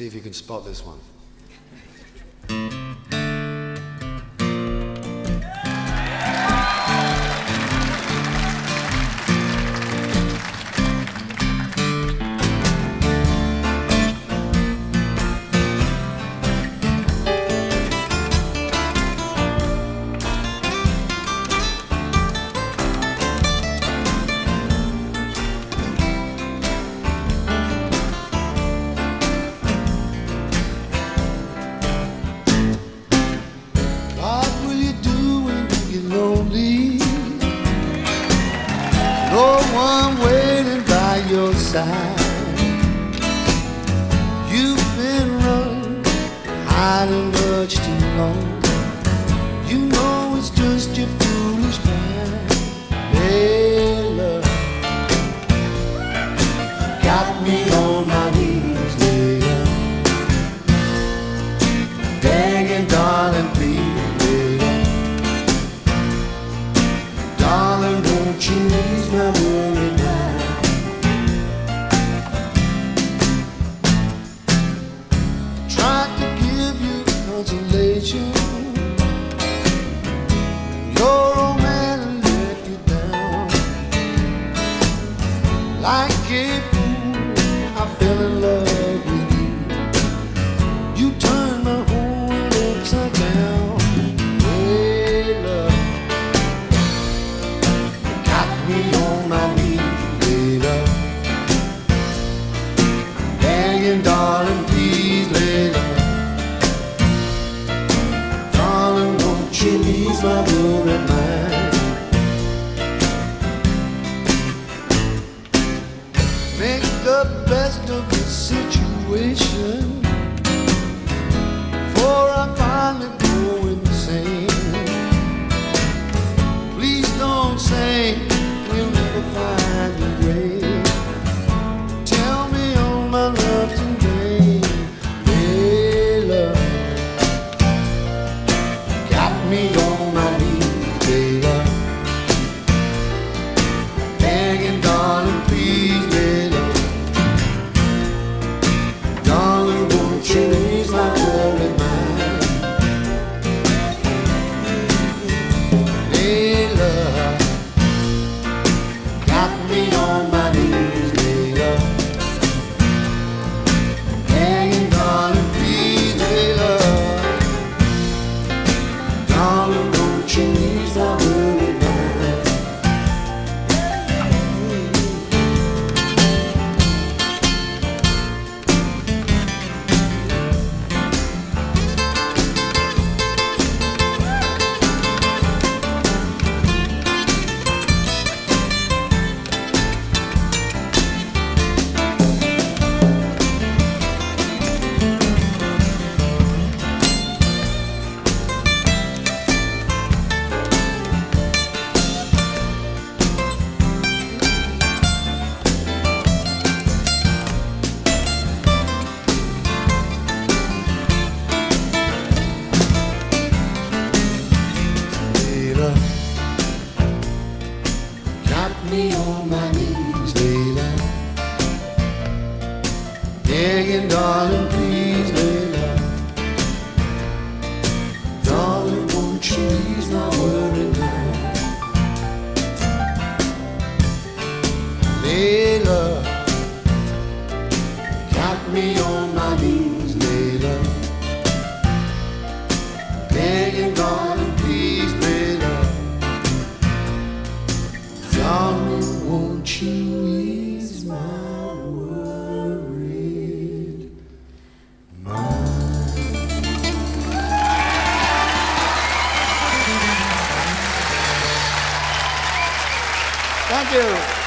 See if you can spot this one. someone waiting by your side. You've been running, hiding much too long. You know it's just your like it. Ooh, I fell in love with you. You turned my whole world upside down. Hey, love. Got me on my knees, hey, love. Begging, darling, please, hey, love. Darling, won't you ease my me on my knees, baby. Begging, darling. Thank you.